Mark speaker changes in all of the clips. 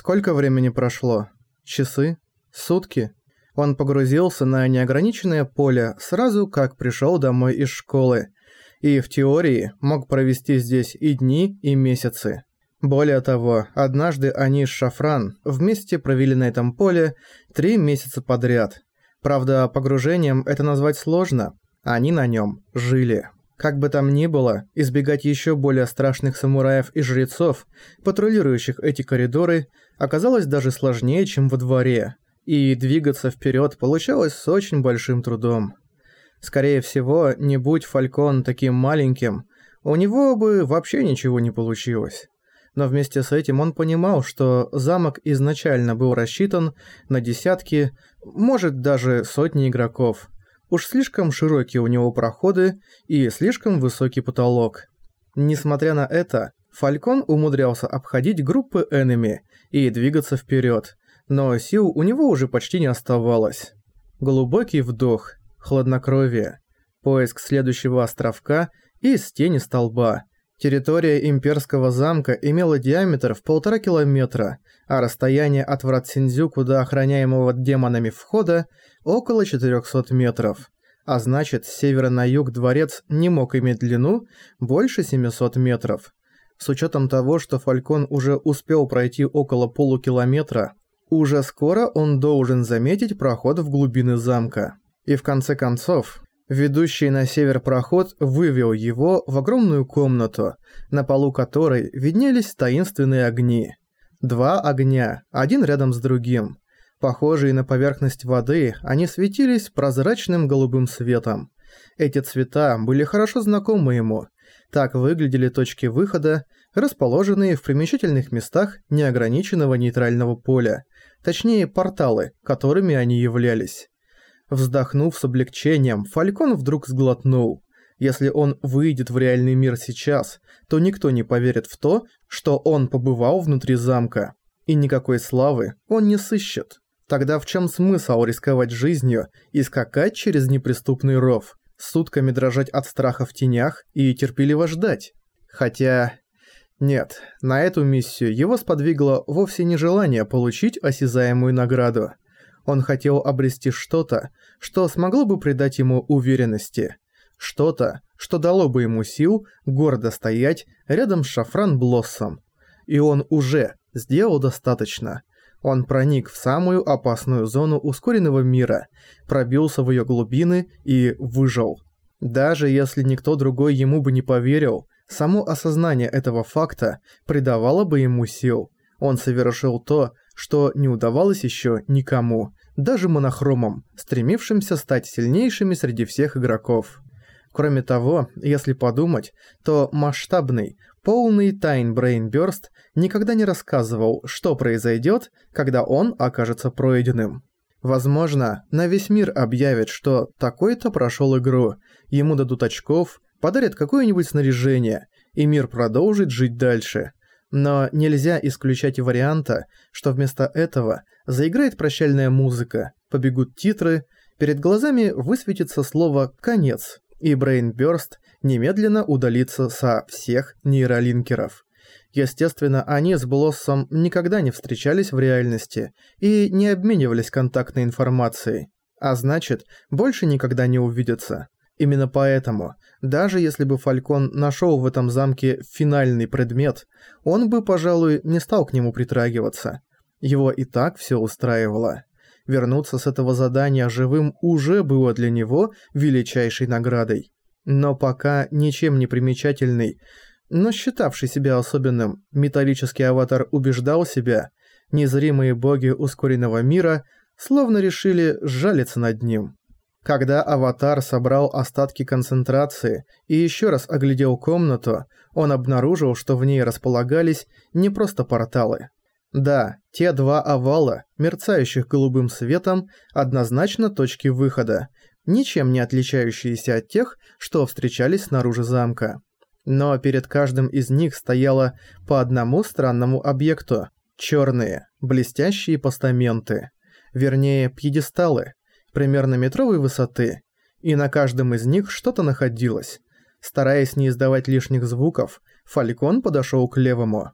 Speaker 1: Сколько времени прошло? Часы? Сутки? Он погрузился на неограниченное поле сразу, как пришел домой из школы, и в теории мог провести здесь и дни, и месяцы. Более того, однажды они с Шафран вместе провели на этом поле три месяца подряд. Правда, погружением это назвать сложно, они на нем жили. Как бы там ни было, избегать еще более страшных самураев и жрецов, патрулирующих эти коридоры, оказалось даже сложнее, чем во дворе, и двигаться вперед получалось с очень большим трудом. Скорее всего, не будь Фалькон таким маленьким, у него бы вообще ничего не получилось. Но вместе с этим он понимал, что замок изначально был рассчитан на десятки, может даже сотни игроков – Уж слишком широкие у него проходы и слишком высокий потолок. Несмотря на это, Фалькон умудрялся обходить группы энеми и двигаться вперед, но сил у него уже почти не оставалось. Глубокий вдох, хладнокровие, поиск следующего островка и с тени столба. Территория имперского замка имела диаметр в полтора километра, а расстояние от врат Синдзюку до охраняемого демонами входа около 400 метров. А значит, с севера на юг дворец не мог иметь длину больше 700 метров. С учетом того, что Фалькон уже успел пройти около полукилометра, уже скоро он должен заметить проход в глубины замка. И в конце концов, Ведущий на север проход вывел его в огромную комнату, на полу которой виднелись таинственные огни. Два огня, один рядом с другим. Похожие на поверхность воды, они светились прозрачным голубым светом. Эти цвета были хорошо знакомы ему. Так выглядели точки выхода, расположенные в примечательных местах неограниченного нейтрального поля, точнее порталы, которыми они являлись. Вздохнув с облегчением, Фалькон вдруг сглотнул. Если он выйдет в реальный мир сейчас, то никто не поверит в то, что он побывал внутри замка. И никакой славы он не сыщет. Тогда в чем смысл рисковать жизнью и скакать через неприступный ров, сутками дрожать от страха в тенях и терпеливо ждать? Хотя... Нет, на эту миссию его сподвигло вовсе не желание получить осязаемую награду. Он хотел обрести что-то, что смогло бы придать ему уверенности. Что-то, что дало бы ему сил гордо стоять рядом с Шафран Блоссом. И он уже сделал достаточно. Он проник в самую опасную зону ускоренного мира, пробился в ее глубины и выжил. Даже если никто другой ему бы не поверил, само осознание этого факта придавало бы ему сил. Он совершил то, что не удавалось еще никому, даже монохромам, стремившимся стать сильнейшими среди всех игроков. Кроме того, если подумать, то масштабный, полный тайн Брейнбёрст никогда не рассказывал, что произойдет, когда он окажется пройденным. Возможно, на весь мир объявят, что такой-то прошел игру, ему дадут очков, подарят какое-нибудь снаряжение, и мир продолжит жить дальше. Но нельзя исключать варианта, что вместо этого заиграет прощальная музыка, побегут титры, перед глазами высветится слово «конец», и Брейнбёрст немедленно удалится со всех нейролинкеров. Естественно, они с Блоссом никогда не встречались в реальности и не обменивались контактной информацией, а значит, больше никогда не увидятся. Именно поэтому, даже если бы Фалькон нашел в этом замке финальный предмет, он бы, пожалуй, не стал к нему притрагиваться. Его и так все устраивало. Вернуться с этого задания живым уже было для него величайшей наградой. Но пока ничем не примечательный, но считавший себя особенным, металлический аватар убеждал себя, незримые боги ускоренного мира словно решили сжалиться над ним. Когда аватар собрал остатки концентрации и еще раз оглядел комнату, он обнаружил, что в ней располагались не просто порталы. Да, те два овала, мерцающих голубым светом, однозначно точки выхода, ничем не отличающиеся от тех, что встречались снаружи замка. Но перед каждым из них стояло по одному странному объекту – черные, блестящие постаменты. Вернее, пьедесталы, примерно метровой высоты, и на каждом из них что-то находилось. Стараясь не издавать лишних звуков, Фалькон подошел к левому.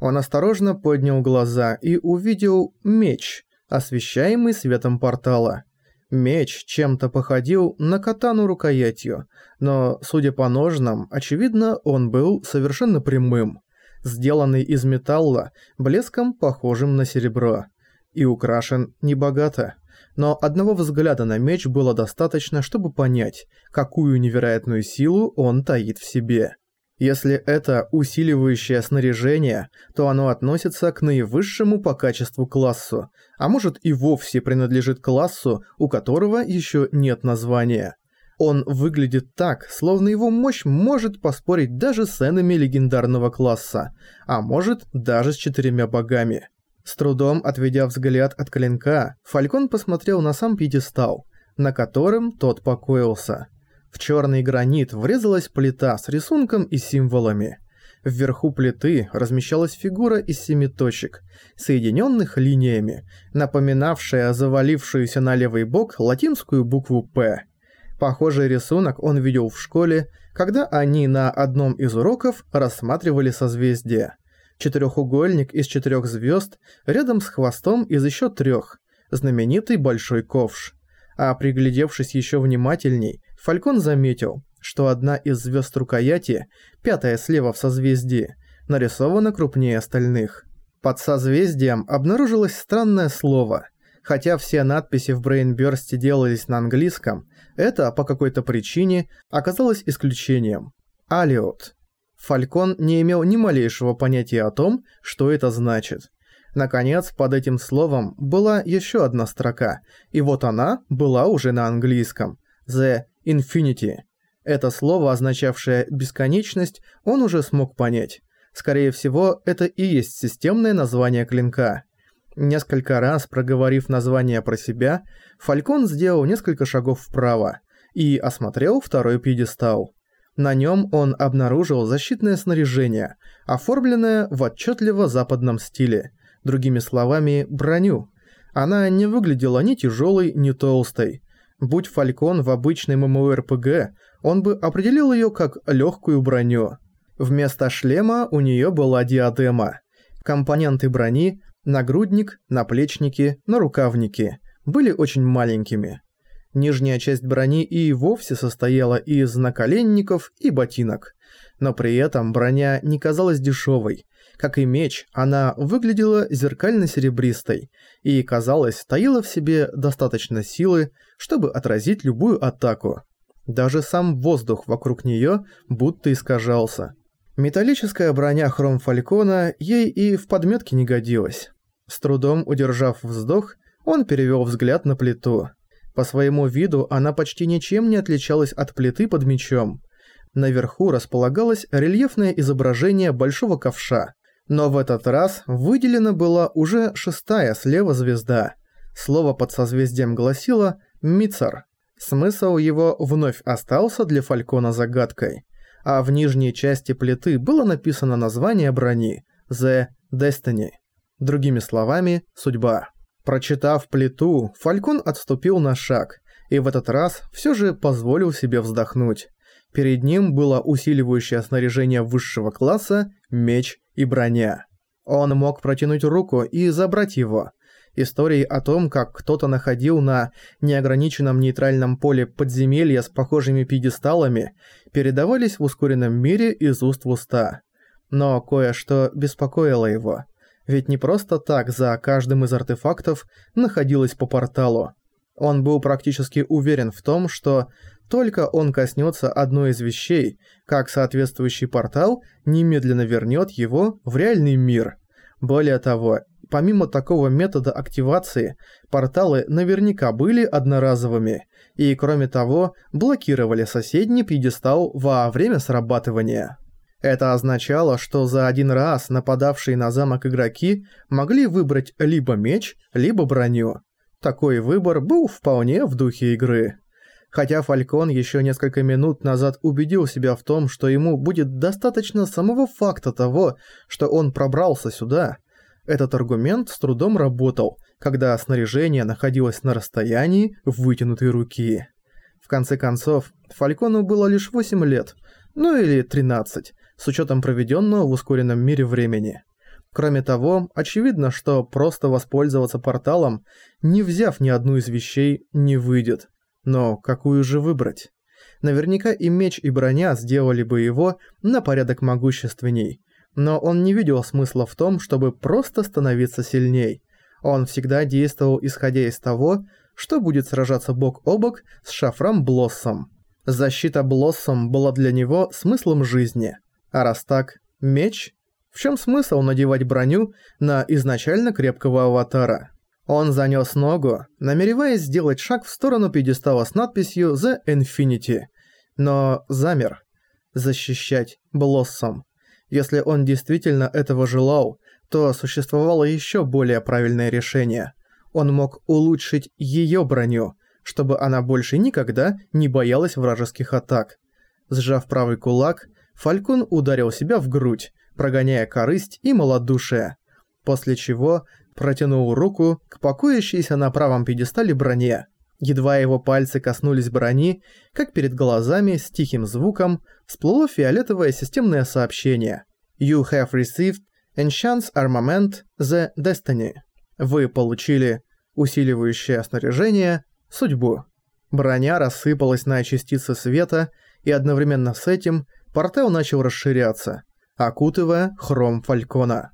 Speaker 1: Он осторожно поднял глаза и увидел меч, освещаемый светом портала. Меч чем-то походил на катану рукоятью, но, судя по ножнам, очевидно, он был совершенно прямым, сделанный из металла, блеском похожим на серебро, и украшен небогато. Но одного взгляда на меч было достаточно, чтобы понять, какую невероятную силу он таит в себе. Если это усиливающее снаряжение, то оно относится к наивысшему по качеству классу, а может и вовсе принадлежит классу, у которого еще нет названия. Он выглядит так, словно его мощь может поспорить даже с энами легендарного класса, а может даже с четырьмя богами. С трудом отведя взгляд от клинка, Фалькон посмотрел на сам пьедестал, на котором тот покоился. В черный гранит врезалась плита с рисунком и символами. Вверху плиты размещалась фигура из семи точек, соединенных линиями, напоминавшая завалившуюся на левый бок латинскую букву «П». Похожий рисунок он видел в школе, когда они на одном из уроков рассматривали созвездие. Четырехугольник из четырех звезд рядом с хвостом из еще трех, знаменитый большой ковш. А приглядевшись еще внимательней, Фалькон заметил, что одна из звезд рукояти, пятая слева в созвездии, нарисована крупнее остальных. Под созвездием обнаружилось странное слово. Хотя все надписи в Брейнбёрсте делались на английском, это по какой-то причине оказалось исключением. Алиот. Фалькон не имел ни малейшего понятия о том, что это значит. Наконец, под этим словом была еще одна строка, и вот она была уже на английском. The Infinity. Это слово, означавшее «бесконечность», он уже смог понять. Скорее всего, это и есть системное название клинка. Несколько раз проговорив название про себя, Фалькон сделал несколько шагов вправо и осмотрел второй пьедестал. На нем он обнаружил защитное снаряжение, оформленное в отчетливо западном стиле, другими словами, броню. Она не выглядела ни тяжелой, ни толстой, Будь Фалькон в обычной ММО-РПГ, он бы определил ее как легкую броню. Вместо шлема у нее была диадема. Компоненты брони, нагрудник, наплечники, нарукавники были очень маленькими. Нижняя часть брони и вовсе состояла из наколенников и ботинок. Но при этом броня не казалась дешевой, как и меч, она выглядела зеркально-серебристой и, казалось, таила в себе достаточно силы, чтобы отразить любую атаку. Даже сам воздух вокруг неё будто искажался. Металлическая броня Хром Фалькона ей и в подметке не годилась. С трудом удержав вздох, он перевёл взгляд на плиту. По своему виду она почти ничем не отличалась от плиты под мечом. Наверху располагалось рельефное изображение большого ковша, но в этот раз выделена была уже шестая слева звезда. Слово под созвездием гласило «Мицар». Смысл его вновь остался для Фалькона загадкой. А в нижней части плиты было написано название брони «The Destiny». Другими словами, «Судьба». Прочитав плиту, Фалькон отступил на шаг и в этот раз все же позволил себе вздохнуть. Перед ним было усиливающее снаряжение высшего класса, меч и броня. Он мог протянуть руку и забрать его. Истории о том, как кто-то находил на неограниченном нейтральном поле подземелья с похожими пьедесталами, передавались в ускоренном мире из уст в уста. Но кое-что беспокоило его. Ведь не просто так за каждым из артефактов находилось по порталу. Он был практически уверен в том, что только он коснется одной из вещей, как соответствующий портал немедленно вернет его в реальный мир. Более того, помимо такого метода активации, порталы наверняка были одноразовыми и, кроме того, блокировали соседний пьедестал во время срабатывания. Это означало, что за один раз нападавшие на замок игроки могли выбрать либо меч, либо броню. Такой выбор был вполне в духе игры. Хотя Фалькон еще несколько минут назад убедил себя в том, что ему будет достаточно самого факта того, что он пробрался сюда, этот аргумент с трудом работал, когда снаряжение находилось на расстоянии вытянутой руки. В конце концов, Фалькону было лишь 8 лет, ну или 13, с учетом проведенного в ускоренном мире времени. Кроме того, очевидно, что просто воспользоваться порталом, не взяв ни одну из вещей, не выйдет. Но какую же выбрать? Наверняка и меч, и броня сделали бы его на порядок могущественней. Но он не видел смысла в том, чтобы просто становиться сильней. Он всегда действовал исходя из того, что будет сражаться бок о бок с Шафрам Блоссом. Защита Блоссом была для него смыслом жизни. А раз так, меч в чем смысл надевать броню на изначально крепкого аватара? Он занёс ногу, намереваясь сделать шаг в сторону пьедестала с надписью «The Infinity», но замер. Защищать Блоссом. Если он действительно этого желал, то существовало ещё более правильное решение. Он мог улучшить её броню, чтобы она больше никогда не боялась вражеских атак. Сжав правый кулак, Фалькон ударил себя в грудь, прогоняя корысть и малодушие, после чего протянул руку к покоящейся на правом пьедестале броне. Едва его пальцы коснулись брони, как перед глазами с тихим звуком всплыло фиолетовое системное сообщение. You have received Enchants Armament The Destiny. Вы получили усиливающее снаряжение Судьбу. Броня рассыпалась на частицы света, и одновременно с этим портал начал расширяться – окутывая хром фалькона.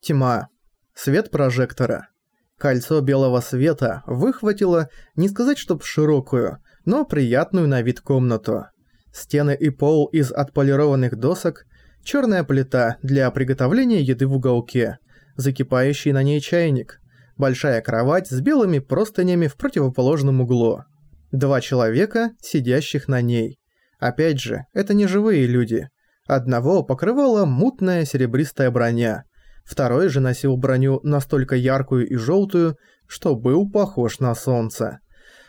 Speaker 1: Тьма. Свет прожектора. Кольцо белого света выхватило, не сказать чтоб широкую, но приятную на вид комнату. Стены и пол из отполированных досок, черная плита для приготовления еды в уголке, закипающий на ней чайник, большая кровать с белыми простынями в противоположном углу. Два человека, сидящих на ней. Опять же, это не живые люди. Одного покрывала мутная серебристая броня, второй же носил броню настолько яркую и желтую, что был похож на солнце.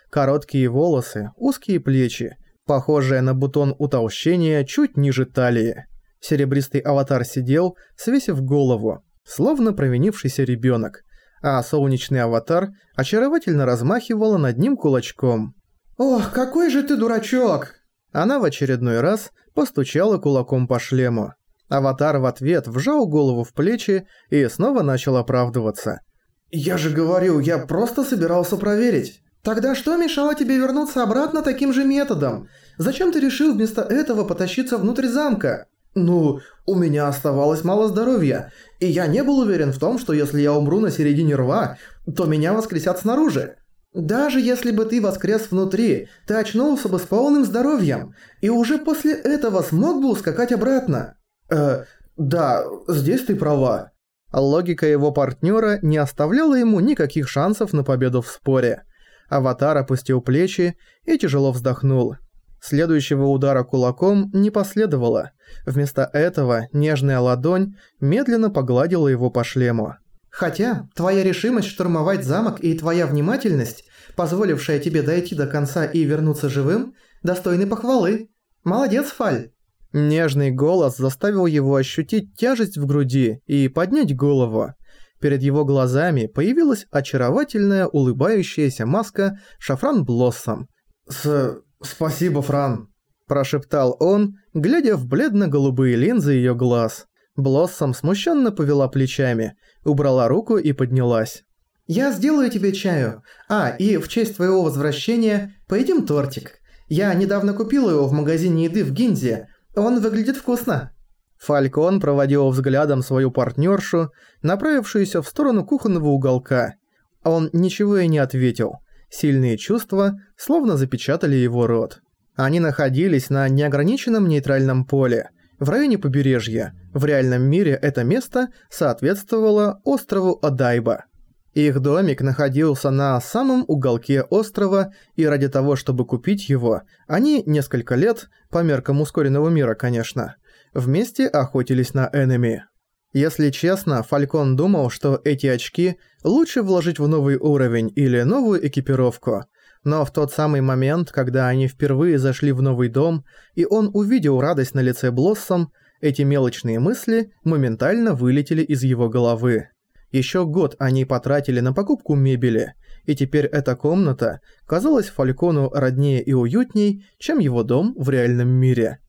Speaker 1: Короткие волосы, узкие плечи, похожие на бутон утолщения чуть ниже талии. Серебристый аватар сидел, свесив голову, словно провинившийся ребенок, а солнечный аватар очаровательно размахивала над ним кулачком. «Ох, какой же ты дурачок!» Она в очередной раз постучала кулаком по шлему. Аватар в ответ вжал голову в плечи и снова начал оправдываться. «Я же говорю, я просто собирался проверить. Тогда что мешало тебе вернуться обратно таким же методом? Зачем ты решил вместо этого потащиться внутрь замка? Ну, у меня оставалось мало здоровья, и я не был уверен в том, что если я умру на середине рва, то меня воскресят снаружи. Даже если бы ты воскрес внутри, ты очнулся бы с полным здоровьем, и уже после этого смог бы ускакать обратно. Э, да, здесь ты права. Логика его партнера не оставляла ему никаких шансов на победу в споре. Аватар опустил плечи и тяжело вздохнул. Следующего удара кулаком не последовало. Вместо этого нежная ладонь медленно погладила его по шлему. Хотя, твоя решимость штурмовать замок и твоя внимательность, позволившая тебе дойти до конца и вернуться живым, достойны похвалы. Молодец, Фаль. Нежный голос заставил его ощутить тяжесть в груди и поднять голову. Перед его глазами появилась очаровательная улыбающаяся маска Шафран Блоссом. «С... спасибо, Фран», – прошептал он, глядя в бледно-голубые линзы ее глаз. Блоссом смущенно повела плечами, убрала руку и поднялась. «Я сделаю тебе чаю. А, и в честь твоего возвращения поедим тортик. Я недавно купила его в магазине еды в Гинзе. Он выглядит вкусно». Фалькон проводил взглядом свою партнершу, направившуюся в сторону кухонного уголка. Он ничего и не ответил. Сильные чувства словно запечатали его рот. Они находились на неограниченном нейтральном поле – в районе побережья. В реальном мире это место соответствовало острову Адайба. Их домик находился на самом уголке острова, и ради того, чтобы купить его, они несколько лет, по меркам ускоренного мира, конечно, вместе охотились на энеми. Если честно, Фалькон думал, что эти очки лучше вложить в новый уровень или новую экипировку – но в тот самый момент, когда они впервые зашли в новый дом, и он увидел радость на лице Блоссом, эти мелочные мысли моментально вылетели из его головы. Еще год они потратили на покупку мебели, и теперь эта комната казалась Фалькону роднее и уютней, чем его дом в реальном мире.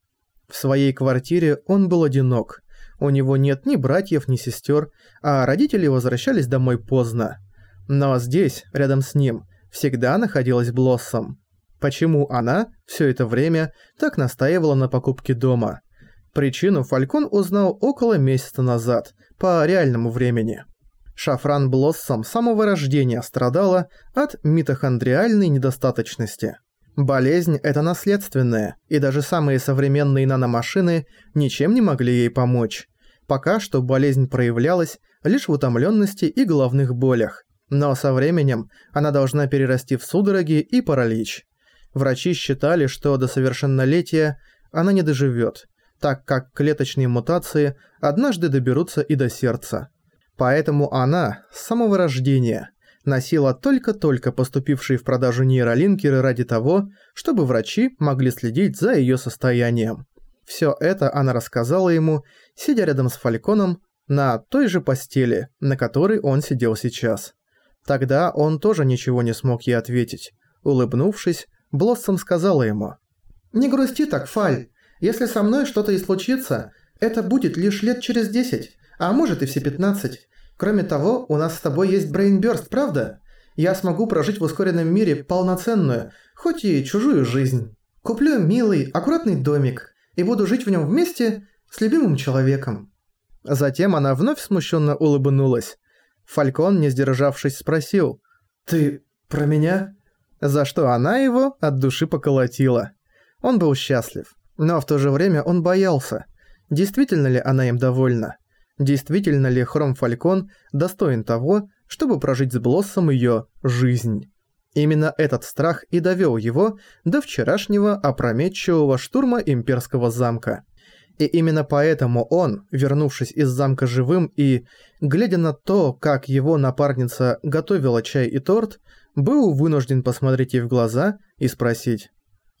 Speaker 1: В своей квартире он был одинок. У него нет ни братьев, ни сестер, а родители возвращались домой поздно. Но здесь, рядом с ним, всегда находилась Блоссом. Почему она все это время так настаивала на покупке дома? Причину Фалькон узнал около месяца назад, по реальному времени. Шафран Блоссом с самого рождения страдала от митохондриальной недостаточности. Болезнь эта наследственная, и даже самые современные наномашины ничем не могли ей помочь. Пока что болезнь проявлялась лишь в утомленности и головных болях, но со временем она должна перерасти в судороги и паралич. Врачи считали, что до совершеннолетия она не доживет, так как клеточные мутации однажды доберутся и до сердца. Поэтому она с самого рождения носила только-только поступившие в продажу нейролинкеры ради того, чтобы врачи могли следить за ее состоянием. Все это она рассказала ему, сидя рядом с Фальконом на той же постели, на которой он сидел сейчас. Тогда он тоже ничего не смог ей ответить. Улыбнувшись, Блоссом сказала ему. «Не грусти так, Фаль. Если со мной что-то и случится, это будет лишь лет через десять, а может и все пятнадцать. Кроме того, у нас с тобой есть брейнбёрст, правда? Я смогу прожить в ускоренном мире полноценную, хоть и чужую жизнь. Куплю милый, аккуратный домик и буду жить в нем вместе с любимым человеком». Затем она вновь смущенно улыбнулась. Фалькон, не сдержавшись, спросил «Ты про меня?» За что она его от души поколотила. Он был счастлив, но в то же время он боялся. Действительно ли она им довольна? Действительно ли Хром Фалькон достоин того, чтобы прожить с Блоссом ее жизнь? Именно этот страх и довел его до вчерашнего опрометчивого штурма имперского замка. И именно поэтому он, вернувшись из замка живым и, глядя на то, как его напарница готовила чай и торт, был вынужден посмотреть ей в глаза и спросить.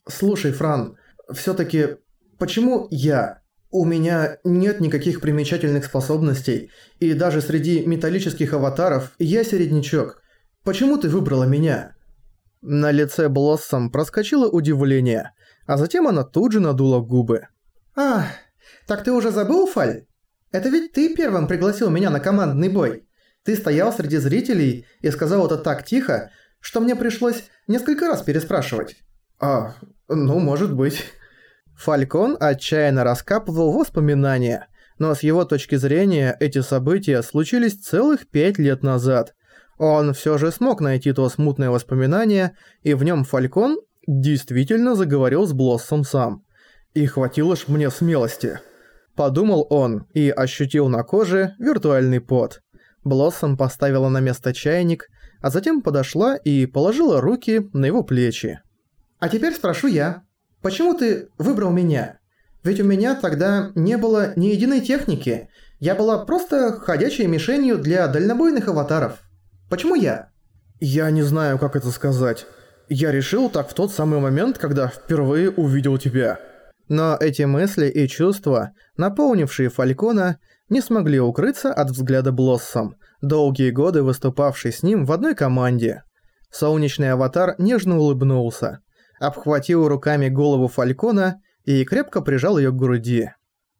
Speaker 1: «Слушай, Фран, всё-таки почему я? У меня нет никаких примечательных способностей, и даже среди металлических аватаров я середнячок. Почему ты выбрала меня?» На лице Блоссом проскочило удивление, а затем она тут же надула губы. «А, так ты уже забыл, Фаль? Это ведь ты первым пригласил меня на командный бой. Ты стоял среди зрителей и сказал это так тихо, что мне пришлось несколько раз переспрашивать». «А, ну, может быть». Фалькон отчаянно раскапывал воспоминания, но с его точки зрения эти события случились целых пять лет назад. Он все же смог найти то смутное воспоминание, и в нем Фалькон действительно заговорил с Блоссом сам. И хватило ж мне смелости. Подумал он и ощутил на коже виртуальный пот. Блоссом поставила на место чайник, а затем подошла и положила руки на его плечи. «А теперь спрошу я. Почему ты выбрал меня? Ведь у меня тогда не было ни единой техники. Я была просто ходячей мишенью для дальнобойных аватаров. Почему я?» «Я не знаю, как это сказать. Я решил так в тот самый момент, когда впервые увидел тебя». Но эти мысли и чувства, наполнившие Фалькона, не смогли укрыться от взгляда Блоссом, долгие годы выступавший с ним в одной команде. Солнечный аватар нежно улыбнулся обхватил руками голову Фалькона и крепко прижал её к груди.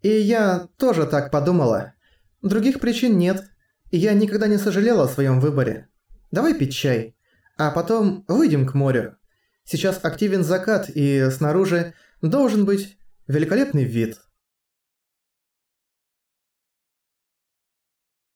Speaker 1: «И я тоже так подумала. Других причин нет, я никогда не сожалела о своём выборе. Давай пить чай, а потом выйдем к морю. Сейчас активен закат, и снаружи должен быть великолепный вид».